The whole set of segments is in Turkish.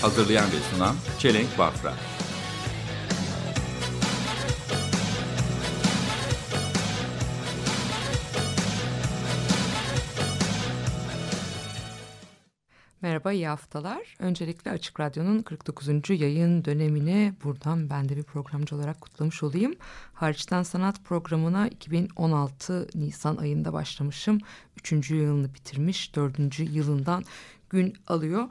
Hazırlayan ve sunan Çelenk Bafra Merhaba, iyi haftalar. Öncelikle Açık Radyo'nun 49. yayın dönemini buradan ben de bir programcı olarak kutlamış olayım. Hariçten Sanat programına 2016 Nisan ayında başlamışım. Üçüncü yılını bitirmiş, dördüncü yılından gün alıyor.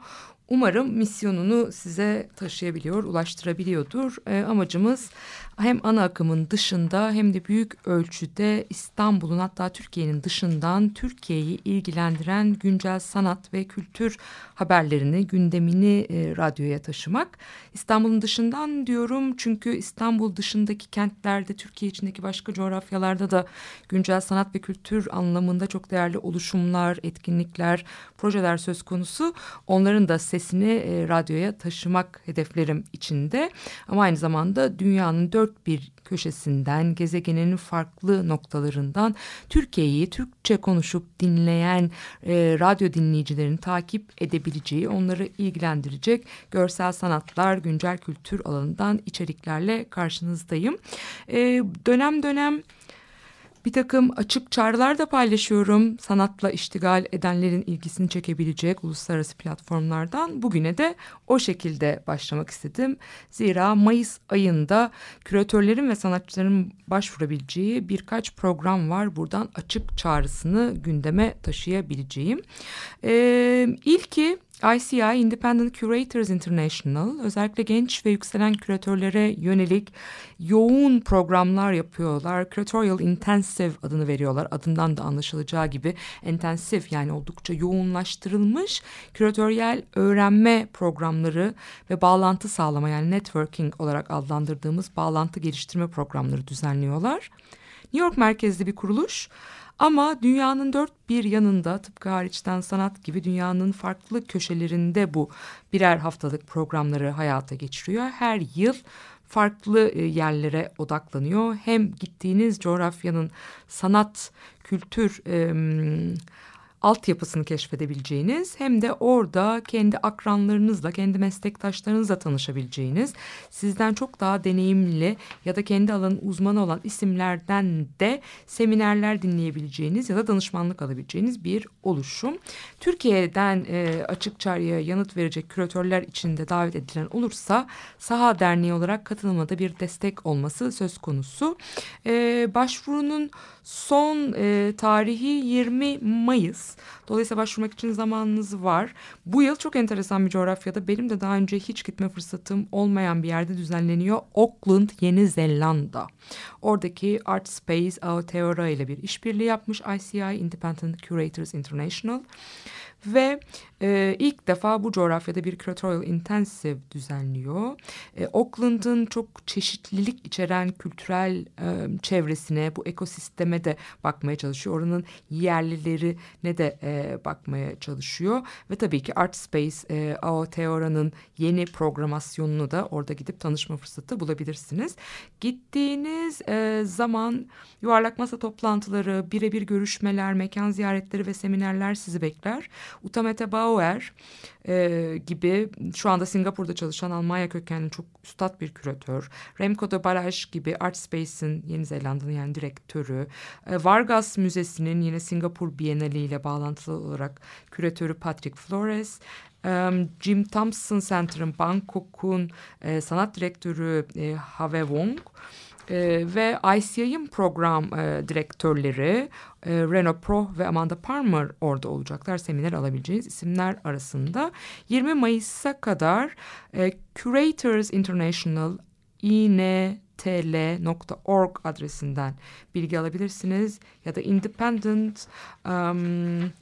Umarım misyonunu size taşıyabiliyor, ulaştırabiliyordur. E, amacımız hem ana akımın dışında hem de büyük ölçüde İstanbul'un hatta Türkiye'nin dışından Türkiye'yi ilgilendiren güncel sanat ve kültür haberlerini, gündemini e, radyoya taşımak. İstanbul'un dışından diyorum çünkü İstanbul dışındaki kentlerde, Türkiye içindeki başka coğrafyalarda da güncel sanat ve kültür anlamında çok değerli oluşumlar, etkinlikler, projeler söz konusu. Onların da sesini e, radyoya taşımak hedeflerim içinde. Ama aynı zamanda dünyanın dört bir köşesinden, gezegenin farklı noktalarından Türkiye'yi Türkçe konuşup dinleyen e, radyo dinleyicilerini takip edebileceği, onları ilgilendirecek görsel sanatlar, güncel kültür alanından içeriklerle karşınızdayım. E, dönem dönem bir takım açık çağrılar da paylaşıyorum. Sanatla iştigal edenlerin ilgisini çekebilecek uluslararası platformlardan. Bugüne de o şekilde başlamak istedim. Zira Mayıs ayında küratörlerin ve sanatçıların başvurabileceği birkaç program var. Buradan açık çağrısını gündeme taşıyabileceğim. Ee, ilki ICI Independent Curators International özellikle genç ve yükselen küratörlere yönelik yoğun programlar yapıyorlar. Curatorial Intensive adını veriyorlar. Adından da anlaşılacağı gibi intensive yani oldukça yoğunlaştırılmış küratöryel öğrenme programları ve bağlantı sağlama yani networking olarak adlandırdığımız bağlantı geliştirme programları düzenliyorlar. New York merkezli bir kuruluş. Ama dünyanın dört bir yanında tıpkı hariçten sanat gibi dünyanın farklı köşelerinde bu birer haftalık programları hayata geçiriyor. Her yıl farklı yerlere odaklanıyor. Hem gittiğiniz coğrafyanın sanat, kültür, e, altyapısını keşfedebileceğiniz hem de orada kendi akranlarınızla, kendi meslektaşlarınızla tanışabileceğiniz, sizden çok daha deneyimli ya da kendi alanın uzmanı olan isimlerden de seminerler dinleyebileceğiniz ya da danışmanlık alabileceğiniz bir oluşum. Türkiye'den e, açık çağrıya yanıt verecek küratörler içinde davet edilen olursa Saha Derneği olarak katılımda bir destek olması söz konusu. E, başvurunun son e, tarihi 20 Mayıs. Dolayısıyla başvurmak için zamanınız var. Bu yıl çok enteresan bir coğrafyada benim de daha önce hiç gitme fırsatım olmayan bir yerde düzenleniyor. Auckland, Yeni Zelanda. Oradaki Art Space Aotearoa ile bir işbirliği yapmış ICI Independent Curators International. Ve e, ilk defa bu coğrafyada bir Curatorial Intensive düzenliyor. E, Auckland'ın çok çeşitlilik içeren kültürel e, çevresine, bu ekosisteme de bakmaya çalışıyor. Oranın yerlilerine de e, bakmaya çalışıyor. Ve tabii ki Art Space e, Aotearoa'nın yeni programasyonunu da orada gidip tanışma fırsatı bulabilirsiniz. Gittiğiniz e, zaman yuvarlak masa toplantıları, birebir görüşmeler, mekan ziyaretleri ve seminerler sizi bekler. Utamete Bauer e, gibi şu anda Singapur'da çalışan Almanya kökenli çok üstad bir küratör. Remco de Baraj gibi Art Space'in Yeni Zelanda'nın yani direktörü. E, Vargas Müzesi'nin yine Singapur Bienali ile bağlantılı olarak küratörü Patrick Flores. Jim Thompson Center'ın Bangkok'un e, sanat direktörü e, Have Wong e, ve ICI'nin program e, direktörleri e, Reno Pro ve Amanda Palmer orada olacaklar. Seminer alabileceğiniz isimler arasında. 20 Mayıs'a kadar e, Curators International intl.org adresinden bilgi alabilirsiniz ya da independent um,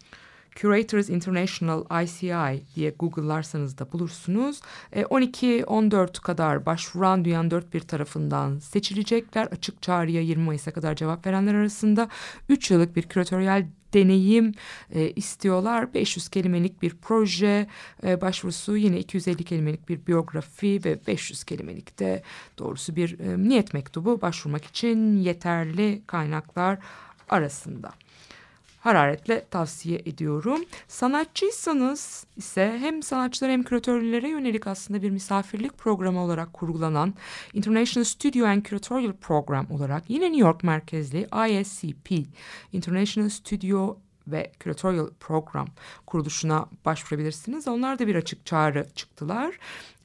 Curators International ICI diye Google'larsanız da bulursunuz. E, 12-14 kadar başvuran dünyanın dört bir tarafından seçilecekler. Açık çağrıya 20 Mayıs'a kadar cevap verenler arasında 3 yıllık bir küratöryel deneyim e, istiyorlar. 500 kelimelik bir proje e, başvurusu yine 250 kelimelik bir biyografi ve 500 kelimelik de doğrusu bir e, niyet mektubu başvurmak için yeterli kaynaklar arasında hararetle tavsiye ediyorum. Sanatçıysanız ise hem sanatçılara hem küratörlere yönelik aslında bir misafirlik programı olarak kurgulanan International Studio and Curatorial Program olarak yine New York merkezli ISCP International Studio ve Curatorial Program kuruluşuna başvurabilirsiniz. Onlar da bir açık çağrı çıktılar.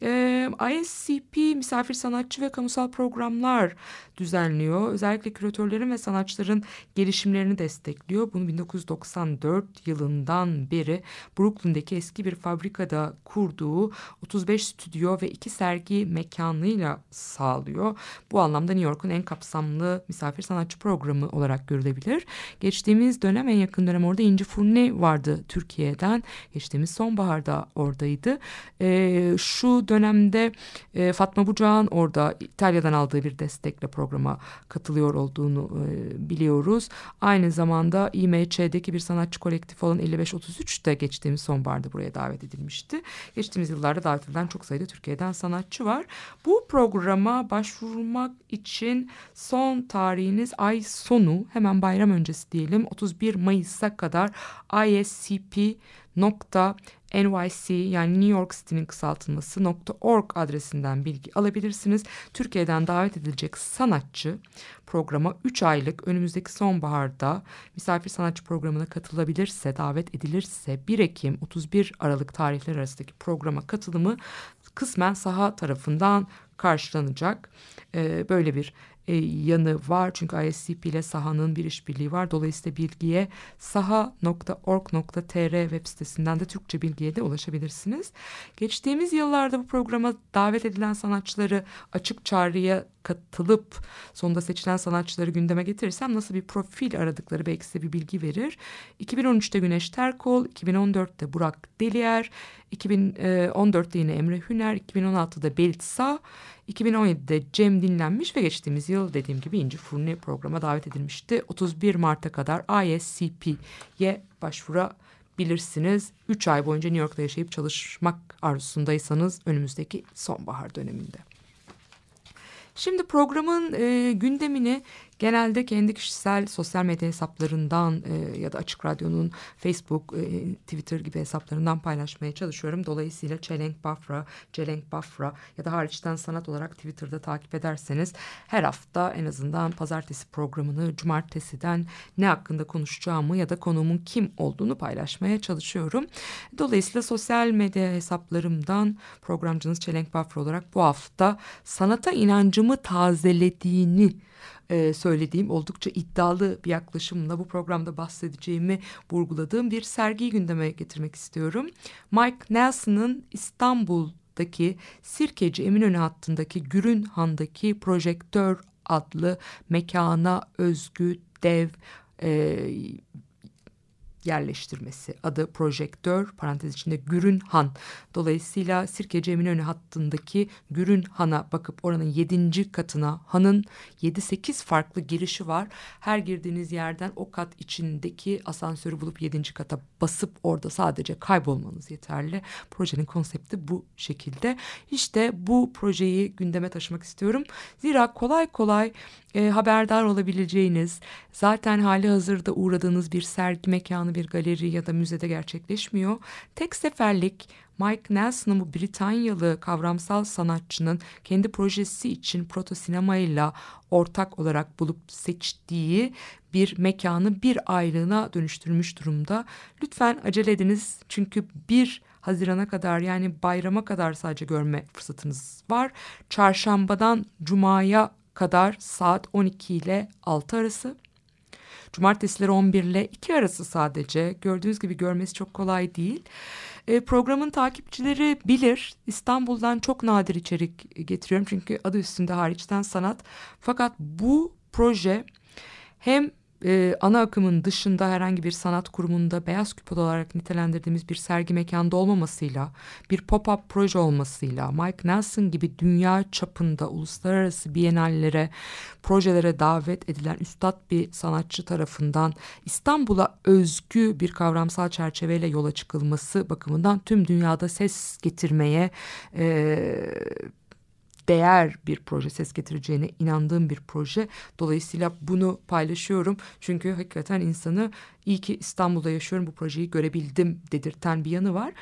Ee, ISCP misafir sanatçı ve kamusal programlar düzenliyor. Özellikle küratörlerin ve sanatçıların gelişimlerini destekliyor. Bunu 1994 yılından beri Brooklyn'deki eski bir fabrikada kurduğu 35 stüdyo ve iki sergi mekanıyla sağlıyor. Bu anlamda New York'un en kapsamlı misafir sanatçı programı olarak görülebilir. Geçtiğimiz dönem en yakın dönem orada İnci Furni vardı Türkiye'den. Geçtiğimiz sonbaharda oradaydı. Ee, şu dönemde e, Fatma Bucağ'ın orada İtalya'dan aldığı bir destekle programa katılıyor olduğunu e, biliyoruz. Aynı zamanda İMÇ'deki bir sanatçı kolektif olan 5533 de geçtiğimiz sonbaharda buraya davet edilmişti. Geçtiğimiz yıllarda davet edilen çok sayıda Türkiye'den sanatçı var. Bu programa başvurmak için son tarihiniz ay sonu hemen bayram öncesi diyelim 31 Mayıs'a kadar ISCP nokta NYC yani New York City'nin kısaltılması .org adresinden bilgi alabilirsiniz. Türkiye'den davet edilecek sanatçı programa 3 aylık önümüzdeki sonbaharda misafir sanatçı programına katılabilirse, davet edilirse 1 Ekim 31 Aralık tarihleri arasındaki programa katılımı kısmen saha tarafından karşılanacak. Ee, böyle bir e, yanı var. Çünkü ISCP ile sahanın bir işbirliği var. Dolayısıyla bilgiye saha.org.tr web sitesinden de Türkçe bilgiye de ulaşabilirsiniz. Geçtiğimiz yıllarda bu programa davet edilen sanatçıları açık çağrıya katılıp sonunda seçilen sanatçıları gündeme getirirsem nasıl bir profil aradıkları belki size bir bilgi verir. 2013'te Güneş Terkol, 2014'te Burak Deliyer, 2014'te yine Emre Hüner, 2016'da Belit Sağ, 2017'de Cem dinlenmiş ve geçtiğimiz yıl dediğim gibi İnci Furni programa davet edilmişti. 31 Mart'a kadar ISCP'ye başvurabilirsiniz. 3 ay boyunca New York'ta yaşayıp çalışmak arzusundaysanız önümüzdeki sonbahar döneminde. Şimdi programın e, gündemini genelde kendi kişisel sosyal medya hesaplarından e, ya da Açık Radyo'nun Facebook, e, Twitter gibi hesaplarından paylaşmaya çalışıyorum. Dolayısıyla Çelenk Bafra, Celenk Bafra ya da hariçten sanat olarak Twitter'da takip ederseniz her hafta en azından pazartesi programını cumartesiden ne hakkında konuşacağımı ya da konuğumun kim olduğunu paylaşmaya çalışıyorum. Dolayısıyla sosyal medya hesaplarımdan programcınız Çelenk Bafra olarak bu hafta sanata inancımı tazelediğini e, söylediğim oldukça iddialı bir yaklaşımla bu programda bahsedeceğimi vurguladığım bir sergiyi gündeme getirmek istiyorum. Mike Nelson'ın İstanbul'daki Sirkeci Eminönü hattındaki Gürün Han'daki Projektör adlı mekana özgü dev e, yerleştirmesi. Adı projektör parantez içinde Gürün Han. Dolayısıyla Sirkeci Eminönü hattındaki Gürün Han'a bakıp oranın yedinci katına Han'ın yedi sekiz farklı girişi var. Her girdiğiniz yerden o kat içindeki asansörü bulup yedinci kata basıp orada sadece kaybolmanız yeterli. Projenin konsepti bu şekilde. İşte bu projeyi gündeme taşımak istiyorum. Zira kolay kolay e, haberdar olabileceğiniz, zaten hali hazırda uğradığınız bir sergi mekanı, bir galeri ya da müzede gerçekleşmiyor. Tek seferlik Mike Nelson'ın bu Britanyalı kavramsal sanatçının kendi projesi için proto sinemayla ortak olarak bulup seçtiği bir mekanı bir aylığına dönüştürmüş durumda. Lütfen acele ediniz çünkü bir Haziran'a kadar yani bayrama kadar sadece görme fırsatınız var. Çarşambadan Cuma'ya kadar saat 12 ile 6 arası. Cumartesileri 11 ile 2 arası sadece. Gördüğünüz gibi görmesi çok kolay değil. E, programın takipçileri bilir. İstanbul'dan çok nadir içerik getiriyorum. Çünkü adı üstünde hariçten sanat. Fakat bu proje hem e, ana akımın dışında herhangi bir sanat kurumunda beyaz küp olarak nitelendirdiğimiz bir sergi mekanda olmamasıyla, bir pop-up proje olmasıyla, Mike Nelson gibi dünya çapında uluslararası bienallere, projelere davet edilen üstad bir sanatçı tarafından İstanbul'a özgü bir kavramsal çerçeveyle yola çıkılması bakımından tüm dünyada ses getirmeye e, değer bir proje ses getireceğine inandığım bir proje. Dolayısıyla bunu paylaşıyorum. Çünkü hakikaten insanı iyi ki İstanbul'da yaşıyorum bu projeyi görebildim dedirten bir yanı var.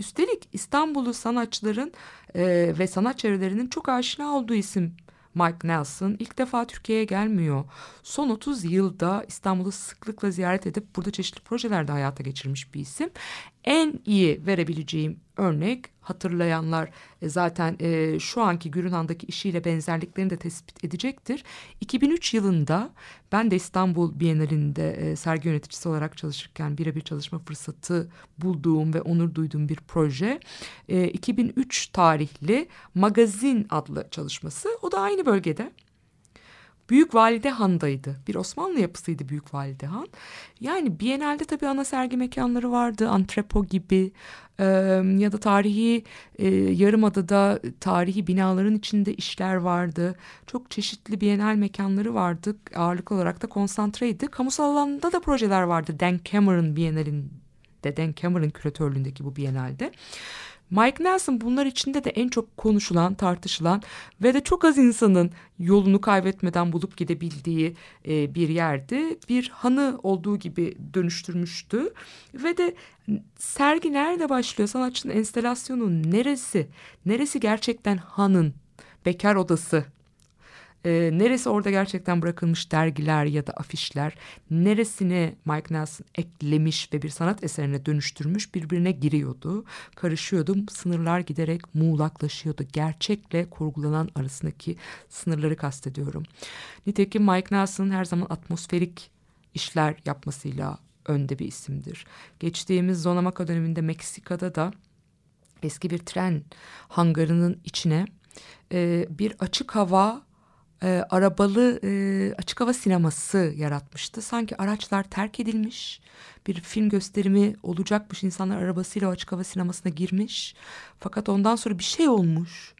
Üstelik İstanbul'u sanatçıların e, ve sanat çevrelerinin çok aşina olduğu isim Mike Nelson ilk defa Türkiye'ye gelmiyor. Son 30 yılda İstanbul'u sıklıkla ziyaret edip burada çeşitli projelerde hayata geçirmiş bir isim. En iyi verebileceğim örnek hatırlayanlar e, zaten e, şu anki Gürünhan'daki işiyle benzerliklerini de tespit edecektir. 2003 yılında ben de İstanbul Bienalinde e, sergi yöneticisi olarak çalışırken birebir çalışma fırsatı bulduğum ve onur duyduğum bir proje. 2003 tarihli Magazin adlı çalışması. O da aynı bölgede. Büyük Valide Han'daydı. Bir Osmanlı yapısıydı Büyük Valide Han. Yani Biennale'de tabii ana sergi mekanları vardı. Antrepo gibi e, ya da tarihi e, Yarımada'da tarihi binaların içinde işler vardı. Çok çeşitli Biennale mekanları vardı. Ağırlıklı olarak da konsantreydi. Kamusal alanda da projeler vardı. Dan Cameron Biennale'inde, Dan Cameron küratörlüğündeki bu Biennale'de. Mike Nelson bunlar içinde de en çok konuşulan, tartışılan ve de çok az insanın yolunu kaybetmeden bulup gidebildiği e, bir yerdi. Bir hanı olduğu gibi dönüştürmüştü ve de sergi nerede başlıyor? Sanatçının enstelasyonu neresi? Neresi gerçekten hanın? Bekar odası e, neresi orada gerçekten bırakılmış dergiler ya da afişler, neresini Mike Nelson eklemiş ve bir sanat eserine dönüştürmüş birbirine giriyordu, karışıyordu, sınırlar giderek muğlaklaşıyordu. Gerçekle kurgulanan arasındaki sınırları kastediyorum. Nitekim Mike Nelson'ın her zaman atmosferik işler yapmasıyla önde bir isimdir. Geçtiğimiz Zonamaka döneminde Meksika'da da eski bir tren hangarının içine e, bir açık hava e, arabalı e, açık hava sineması yaratmıştı. Sanki araçlar terk edilmiş, bir film gösterimi olacakmış. İnsanlar arabasıyla o açık hava sinemasına girmiş. Fakat ondan sonra bir şey olmuş.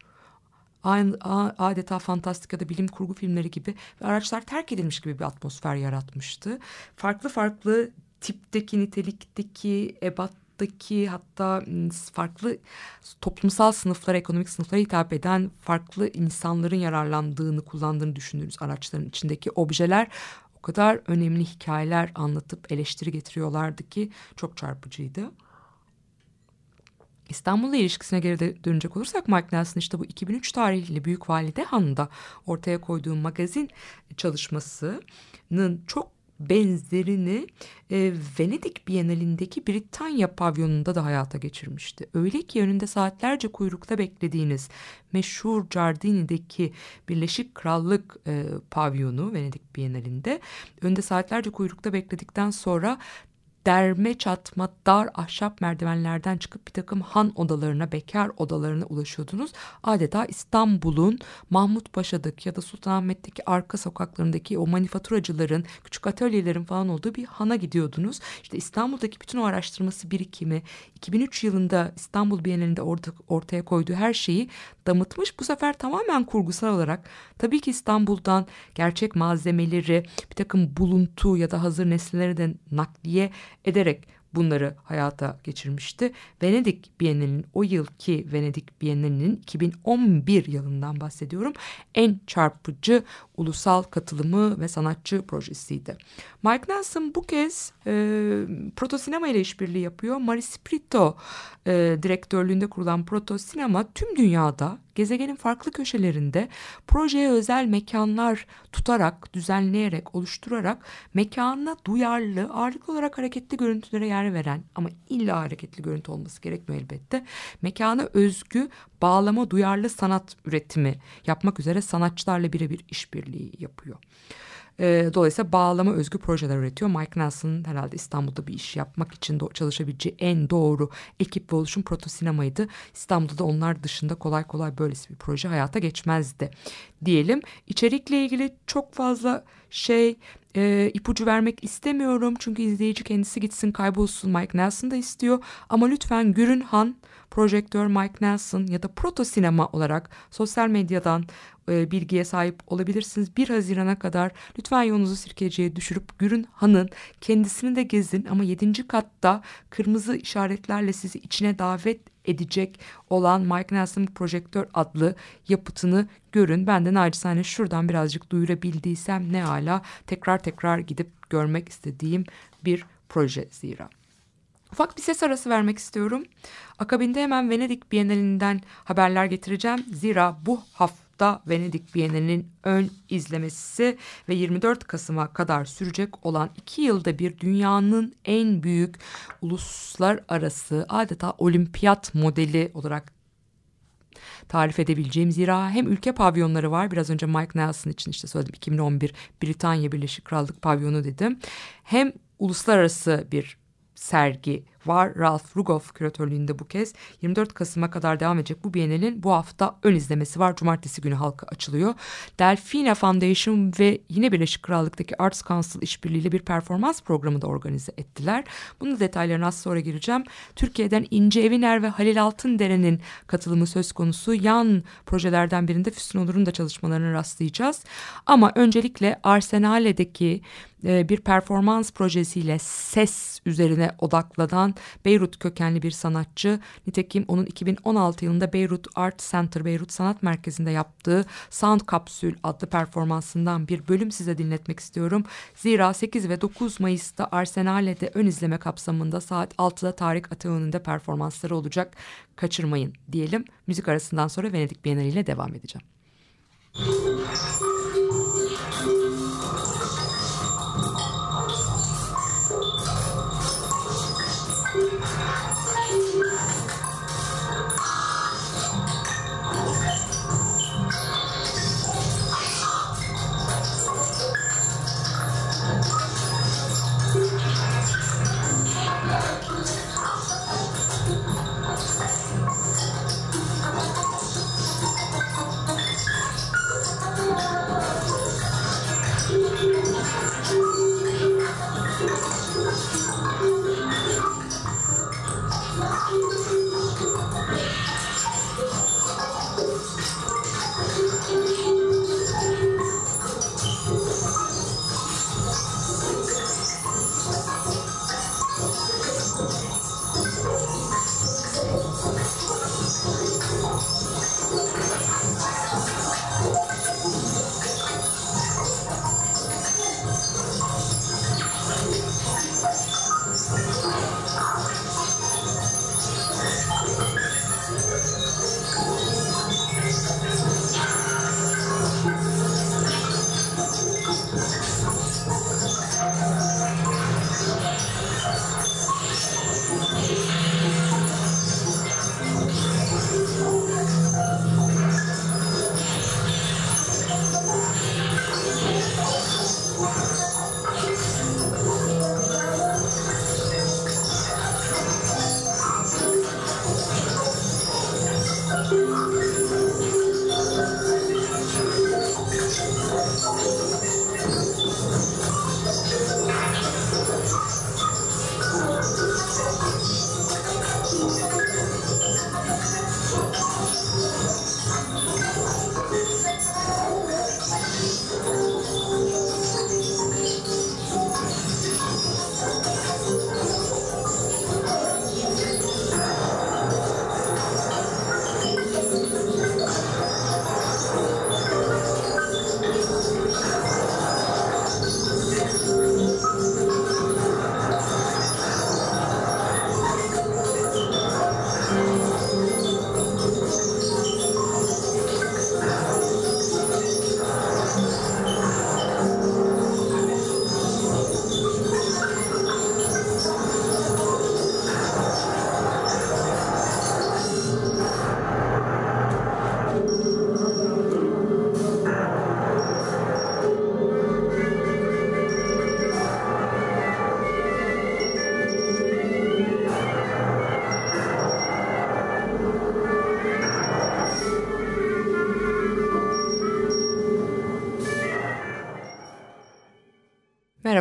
Adeta fantastik ya da bilim kurgu filmleri gibi ve araçlar terk edilmiş gibi bir atmosfer yaratmıştı. Farklı farklı tipteki, nitelikteki, ebat hayattaki hatta farklı toplumsal sınıflara, ekonomik sınıflara hitap eden farklı insanların yararlandığını, kullandığını düşündüğümüz araçların içindeki objeler o kadar önemli hikayeler anlatıp eleştiri getiriyorlardı ki çok çarpıcıydı. İstanbul'la ilişkisine geri dönecek olursak Mike Nelson işte bu 2003 tarihli Büyük Valide Han'da ortaya koyduğu magazin çalışmasının çok benzerini e, Venedik Bienalindeki Britanya pavyonunda da hayata geçirmişti. Öyle ki önünde saatlerce kuyrukta beklediğiniz meşhur Giardini'deki Birleşik Krallık e, pavyonu Venedik Bienalinde önünde saatlerce kuyrukta bekledikten sonra derme çatma dar ahşap merdivenlerden çıkıp bir takım han odalarına, bekar odalarına ulaşıyordunuz. Adeta İstanbul'un Mahmut Paşa'daki ya da Sultanahmet'teki arka sokaklarındaki o manifaturacıların, küçük atölyelerin falan olduğu bir hana gidiyordunuz. İşte İstanbul'daki bütün o araştırması birikimi, 2003 yılında İstanbul Bienalinde orta, ortaya koyduğu her şeyi damıtmış. Bu sefer tamamen kurgusal olarak tabii ki İstanbul'dan gerçek malzemeleri, bir takım buluntu ya da hazır nesneleri de nakliye ederek bunları hayata geçirmişti. Venedik Bienalinin o yılki Venedik Bienalinin 2011 yılından bahsediyorum. En çarpıcı ulusal katılımı ve sanatçı projesiydi. Mike Nelson bu kez e, Proto Sinema ile işbirliği yapıyor. Marisprito e, direktörlüğünde kurulan Proto Sinema tüm dünyada gezegenin farklı köşelerinde projeye özel mekanlar tutarak, düzenleyerek, oluşturarak mekanına duyarlı, ağırlıklı olarak hareketli görüntülere yer veren ama illa hareketli görüntü olması gerekmiyor elbette. Mekana özgü, bağlama duyarlı sanat üretimi yapmak üzere sanatçılarla birebir işbirliği yapıyor. E, dolayısıyla bağlama özgü projeler üretiyor. Mike Nelson herhalde İstanbul'da bir iş yapmak için çalışabileceği en doğru ekip ve oluşum proto sinemaydı. İstanbul'da da onlar dışında kolay kolay böylesi bir proje hayata geçmezdi diyelim. İçerikle ilgili çok fazla şey e, ipucu vermek istemiyorum çünkü izleyici kendisi gitsin kaybolsun Mike Nelson da istiyor ama lütfen Gürün Han projektör Mike Nelson ya da proto sinema olarak sosyal medyadan e, bilgiye sahip olabilirsiniz. 1 Haziran'a kadar lütfen yolunuzu sirkeciye düşürüp Gürün Han'ın kendisini de gezin ama 7. katta kırmızı işaretlerle sizi içine davet edecek olan Mike Nelson Projektör adlı yapıtını görün. Ben de nacizane şuradan birazcık duyurabildiysem ne ala tekrar tekrar gidip görmek istediğim bir proje zira. Ufak bir ses arası vermek istiyorum. Akabinde hemen Venedik Bienalinden haberler getireceğim. Zira bu hafta Venedik Bienalinin ön izlemesi ve 24 Kasım'a kadar sürecek olan iki yılda bir dünyanın en büyük uluslararası adeta olimpiyat modeli olarak tarif edebileceğim. Zira hem ülke pavyonları var. Biraz önce Mike Nelson için işte söyledim 2011 Britanya Birleşik Krallık pavyonu dedim. Hem uluslararası bir sergi var. Ralph Rugoff küratörlüğünde bu kez 24 Kasım'a kadar devam edecek bu Bienal'in bu hafta ön izlemesi var. Cumartesi günü halka açılıyor. Delfina Foundation ve yine Birleşik Krallık'taki Arts Council işbirliğiyle bir performans programı da organize ettiler. Bunun detaylarına az sonra gireceğim. Türkiye'den İnce Eviner ve Halil Altındere'nin katılımı söz konusu. Yan projelerden birinde Füsun Onur'un da çalışmalarına rastlayacağız. Ama öncelikle Arsenale'deki e, bir performans projesiyle ses üzerine odaklanan Beyrut kökenli bir sanatçı. Nitekim onun 2016 yılında Beyrut Art Center Beyrut Sanat Merkezi'nde yaptığı Sound Kapsül adlı performansından bir bölüm size dinletmek istiyorum. Zira 8 ve 9 Mayıs'ta Arsenale'de ön izleme kapsamında saat 6'da Tarık Ataoğlu'nda performansları olacak. Kaçırmayın diyelim. Müzik arasından sonra Venedik Bienali ile devam edeceğim.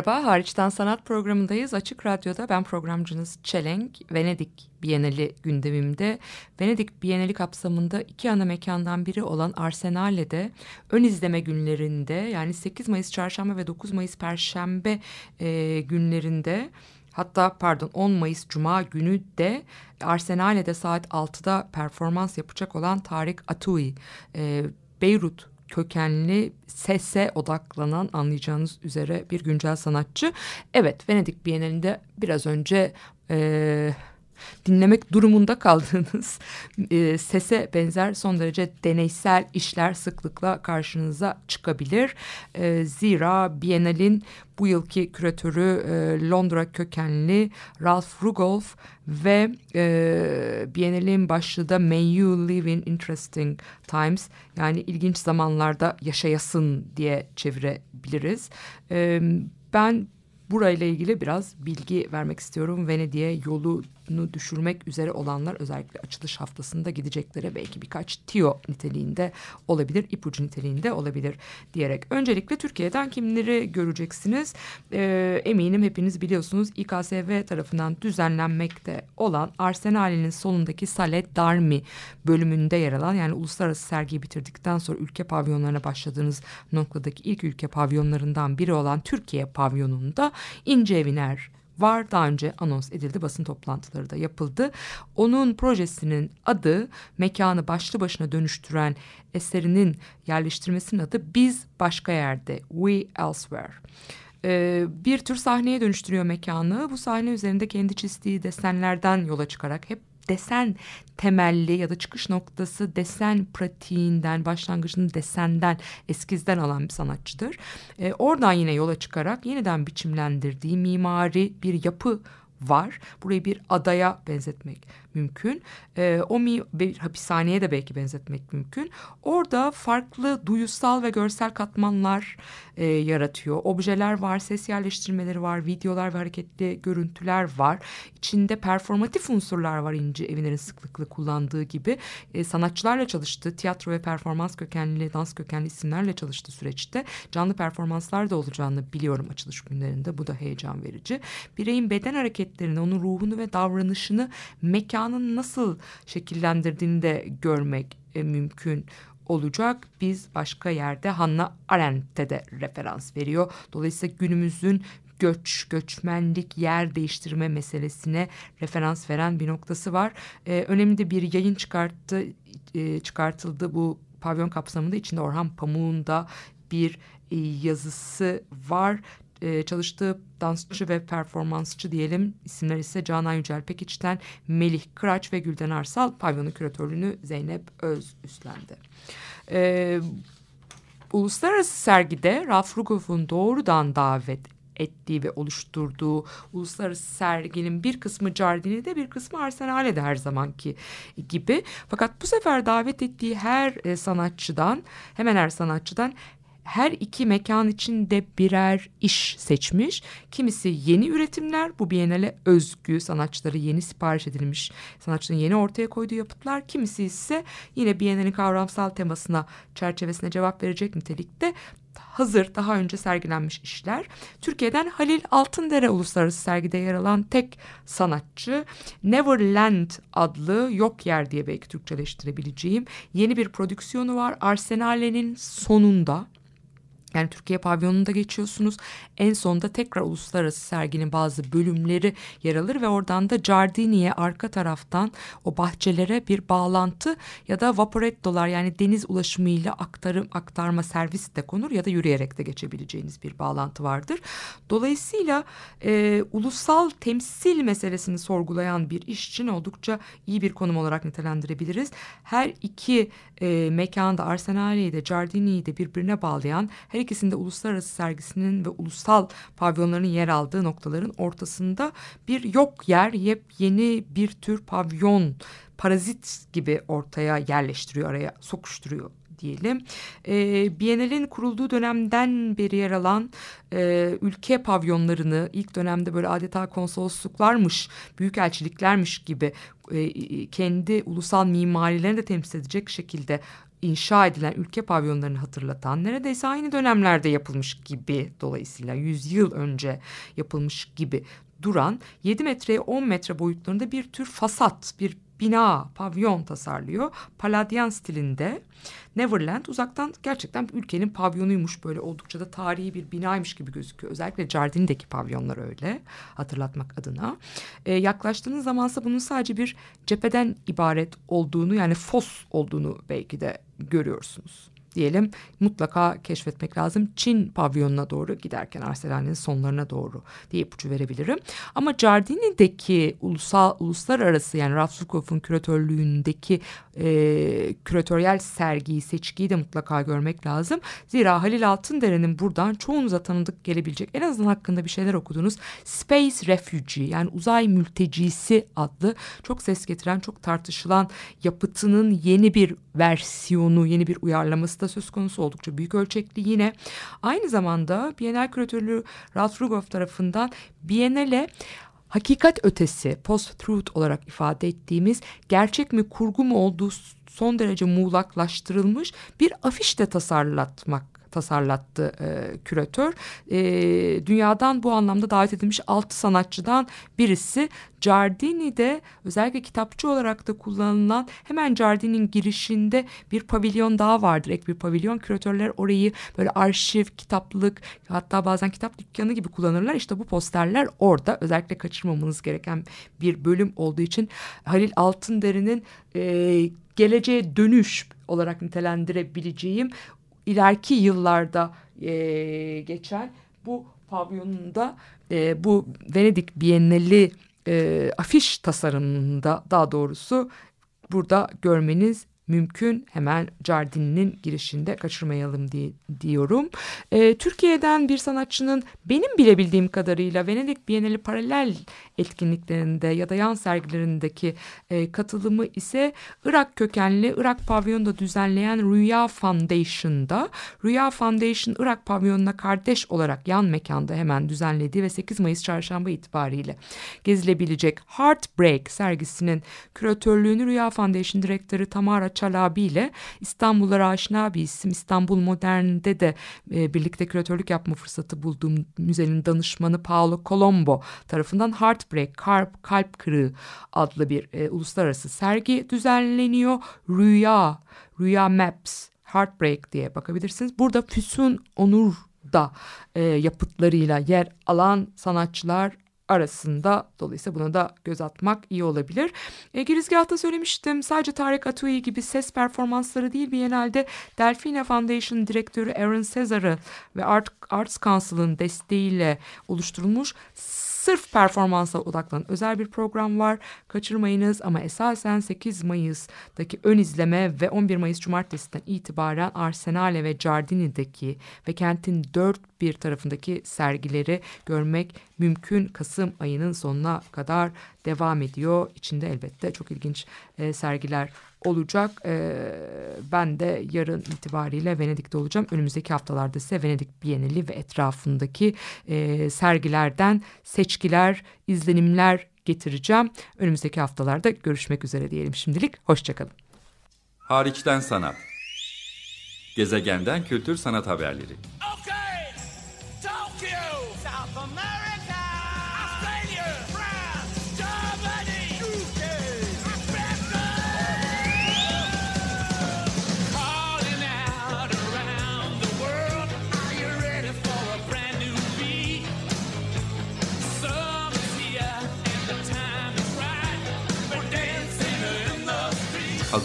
Merhaba, Hariçten Sanat programındayız. Açık Radyo'da ben programcınız Çelenk. Venedik Bienali gündemimde. Venedik Bienali kapsamında iki ana mekandan biri olan Arsenale'de ön izleme günlerinde yani 8 Mayıs Çarşamba ve 9 Mayıs Perşembe e, günlerinde Hatta pardon 10 Mayıs Cuma günü de Arsenale'de saat 6'da performans yapacak olan Tarık Atui, e, Beyrut kökenli sese odaklanan anlayacağınız üzere bir güncel sanatçı. Evet Venedik Bienalinde biraz önce e, dinlemek durumunda kaldığınız e, sese benzer son derece deneysel işler sıklıkla karşınıza çıkabilir. E, zira Bienal'in bu yılki küratörü e, Londra kökenli Ralph Rugolf ve e, Biennale'in başlığı da May You Live in Interesting Times yani ilginç zamanlarda yaşayasın diye çevirebiliriz. E, ben burayla ilgili biraz bilgi vermek istiyorum. Venedik'e yolunu düşürmek üzere olanlar özellikle açılış haftasında gidecekleri belki birkaç tiyo niteliğinde olabilir, ipucu niteliğinde olabilir diyerek. Öncelikle Türkiye'den kimleri göreceksiniz? Ee, eminim hepiniz biliyorsunuz İKSV tarafından düzenlenmekte olan Arsenal'in solundaki Salet Darmi bölümünde yer alan yani uluslararası sergiyi bitirdikten sonra ülke pavyonlarına başladığınız noktadaki ilk ülke pavyonlarından biri olan Türkiye pavyonunda İnce Eviner var. Daha önce anons edildi. Basın toplantıları da yapıldı. Onun projesinin adı mekanı başlı başına dönüştüren eserinin yerleştirmesinin adı Biz Başka Yerde. We Elsewhere Ee, bir tür sahneye dönüştürüyor mekanı. Bu sahne üzerinde kendi çizdiği desenlerden yola çıkarak hep desen temelli ya da çıkış noktası desen pratiğinden, başlangıcını desenden, eskizden alan bir sanatçıdır. E, oradan yine yola çıkarak yeniden biçimlendirdiği mimari bir yapı var. Burayı bir adaya benzetmek mümkün. E, o mi bir hapishaneye de belki benzetmek mümkün. Orada farklı duyusal ve görsel katmanlar e, yaratıyor. Objeler var, ses yerleştirmeleri var, videolar ve hareketli görüntüler var. İçinde performatif unsurlar var İnci Eviner'in sıklıkla kullandığı gibi. E, sanatçılarla çalıştı. Tiyatro ve performans kökenli, dans kökenli isimlerle çalıştı süreçte. Canlı performanslar da olacağını biliyorum açılış günlerinde. Bu da heyecan verici. Bireyin beden hareketlerini, onun ruhunu ve davranışını mekanın nasıl şekillendirdiğini de görmek e, mümkün olacak. Biz başka yerde Hannah Arendt'e de referans veriyor. Dolayısıyla günümüzün göç, göçmenlik, yer değiştirme meselesine referans veren bir noktası var. Ee, önemli de bir yayın çıkarttı, e, çıkartıldı bu pavyon kapsamında. içinde Orhan Pamuk'un da bir e, yazısı var. E, çalıştığı dansçı ve performansçı diyelim isimler ise Canan Yücel Pekiç'ten Melih Kıraç ve Gülden Arsal pavyonun küratörlüğünü Zeynep Öz üstlendi. E, uluslararası sergide Ralph Rugoff'un doğrudan davet ettiği ve oluşturduğu uluslararası serginin bir kısmı Giardini'de bir kısmı Arsenal'de her zamanki gibi. Fakat bu sefer davet ettiği her e, sanatçıdan hemen her sanatçıdan her iki mekan içinde birer iş seçmiş. Kimisi yeni üretimler, bu Biennale özgü sanatçıları yeni sipariş edilmiş, sanatçının yeni ortaya koyduğu yapıtlar. Kimisi ise yine Biennale'nin kavramsal temasına, çerçevesine cevap verecek nitelikte hazır daha önce sergilenmiş işler. Türkiye'den Halil Altındere Uluslararası Sergide yer alan tek sanatçı Neverland adlı Yok Yer diye belki Türkçeleştirebileceğim yeni bir prodüksiyonu var. Arsenale'nin sonunda yani Türkiye pavyonunda geçiyorsunuz. En sonunda tekrar uluslararası serginin bazı bölümleri yer alır ve oradan da Giardini'ye arka taraftan o bahçelere bir bağlantı ya da vaporettolar yani deniz ulaşımıyla aktarım aktarma servis de konur ya da yürüyerek de geçebileceğiniz bir bağlantı vardır. Dolayısıyla e, ulusal temsil meselesini sorgulayan bir iş için oldukça iyi bir konum olarak nitelendirebiliriz. Her iki e, mekanda Arsenale'yi de Giardini'yi de birbirine bağlayan her ikisinde uluslararası sergisinin ve ulusal pavyonların yer aldığı noktaların ortasında bir yok yer yepyeni bir tür pavyon parazit gibi ortaya yerleştiriyor araya sokuşturuyor diyelim. E, Biennale'nin kurulduğu dönemden beri yer alan e, ülke pavyonlarını ilk dönemde böyle adeta konsolosluklarmış, büyükelçiliklermiş gibi e, kendi ulusal mimarilerini de temsil edecek şekilde inşa edilen ülke pavyonlarını hatırlatan neredeyse aynı dönemlerde yapılmış gibi dolayısıyla 100 yıl önce yapılmış gibi duran 7 metreye 10 metre boyutlarında bir tür fasat, bir bina, pavyon tasarlıyor. Paladyan stilinde. Neverland uzaktan gerçekten ülkenin pavyonuymuş böyle oldukça da tarihi bir binaymış gibi gözüküyor. Özellikle Jardin'deki pavyonlar öyle hatırlatmak adına. Ee, yaklaştığınız zamansa bunun sadece bir cepheden ibaret olduğunu yani fos olduğunu belki de görüyorsunuz diyelim mutlaka keşfetmek lazım. Çin pavyonuna doğru giderken Arsenal'in sonlarına doğru diye ipucu verebilirim. Ama Giardini'deki ulusal uluslararası yani Rafsukov'un küratörlüğündeki e, küratöryel sergiyi, seçkiyi de mutlaka görmek lazım. Zira Halil Altındere'nin buradan çoğunuza tanıdık gelebilecek en azından hakkında bir şeyler okudunuz. Space Refugee yani uzay mültecisi adlı çok ses getiren, çok tartışılan yapıtının yeni bir versiyonu, yeni bir uyarlaması da söz konusu oldukça büyük ölçekli yine. Aynı zamanda Bienal küratörlüğü Ralph Rugov tarafından Biennale hakikat ötesi post-truth olarak ifade ettiğimiz gerçek mi kurgu mu olduğu son derece muğlaklaştırılmış bir afiş de tasarlatmak tasarlattı e, küratör. E, dünyadan bu anlamda davet edilmiş altı sanatçıdan birisi. Giardini'de özellikle kitapçı olarak da kullanılan hemen Giardini'nin girişinde bir pavilyon daha vardır. Ek bir pavilyon. Küratörler orayı böyle arşiv, kitaplık hatta bazen kitap dükkanı gibi kullanırlar. İşte bu posterler orada özellikle kaçırmamanız gereken bir bölüm olduğu için Halil Altınderi'nin e, geleceğe dönüş olarak nitelendirebileceğim ileriki yıllarda e, geçen bu pavyonunda e, bu Venedik Biennali e, afiş tasarımında daha doğrusu burada görmeniz mümkün. Hemen Jardin'in girişinde kaçırmayalım diye diyorum. E, Türkiye'den bir sanatçının benim bilebildiğim kadarıyla Venedik Bienali paralel etkinliklerinde ya da yan sergilerindeki e, katılımı ise Irak kökenli Irak pavyonda düzenleyen Rüya Foundation'da. Rüya Foundation Irak pavyonuna kardeş olarak yan mekanda hemen düzenlediği ve 8 Mayıs çarşamba itibariyle gezilebilecek Heartbreak sergisinin küratörlüğünü Rüya Foundation direktörü Tamara Çalabi ile İstanbul'a aşina bir isim İstanbul Modern'de de e, birlikte küratörlük yapma fırsatı bulduğum müzenin danışmanı Paolo Colombo tarafından Heartbreak, Kalp, Kalp Kırığı adlı bir e, uluslararası sergi düzenleniyor. Rüya, Rüya Maps, Heartbreak diye bakabilirsiniz. Burada Füsun Onur da e, yapıtlarıyla yer alan sanatçılar arasında dolayısıyla buna da göz atmak iyi olabilir. E, girizgahta söylemiştim sadece Tarek Atui gibi ses performansları değil Biennale'de Delfina Foundation direktörü Aaron Cesar'ı ve Art, Arts Council'ın desteğiyle oluşturulmuş sırf performansa odaklanan özel bir program var. Kaçırmayınız ama esasen 8 Mayıs'taki ön izleme ve 11 Mayıs Cumartesi'den itibaren Arsenale ve Giardini'deki ve kentin dört bir tarafındaki sergileri görmek mümkün. Kasım ayının sonuna kadar devam ediyor. İçinde elbette çok ilginç e, sergiler olacak. E, ben de yarın itibariyle Venedik'te olacağım. Önümüzdeki haftalarda ise Venedik Bienali ve etrafındaki e, sergilerden seçkiler, izlenimler getireceğim. Önümüzdeki haftalarda görüşmek üzere diyelim şimdilik. Hoşçakalın. Hariçten sanat. Gezegenden kültür sanat haberleri. Okay,